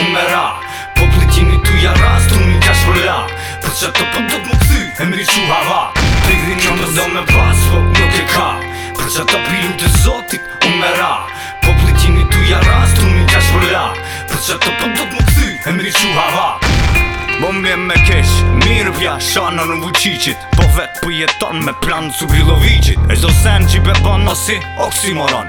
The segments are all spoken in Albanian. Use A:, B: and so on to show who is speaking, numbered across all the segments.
A: Unë me ra Po plëgjimi tu ja ras Trunin ka shpërla Për qato po do me kthy E me i çu hava Të i një më do me pas Po nuk e ka Për qato p'i lutet zotit Unë me ra Po plëgjimi tu ja ras Trunin ka shpërla Për qato po do me kthy E me i çu hava Po më vjen me kesh, mirë p'ja shan nanën Vuçiçit Po vetë po jeton me plan t'Çubrilloviçit E çdo sen që i bon o si oksimoron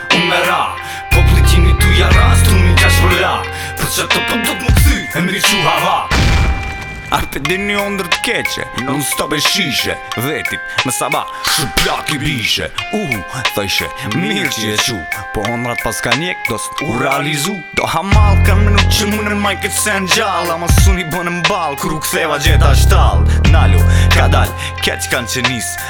A: Unë me ra, po plitimi tu ja ras trunin ka shpërla, për qato po do me kthy E me i çu hava E pe një ondërr të keqe Nuk së të beshishe Vetit në saba Shuplakë i bishe U Thojshe Mirë që e shu Po ondrrat pas ka njek Do së u realizu Do hamall Kanë menu që munen me maj këtë sen gjall Ama s'un i bonë ballë Kur u ktheva gjeta shtallë Nalu Kadal Keq kanë që nisë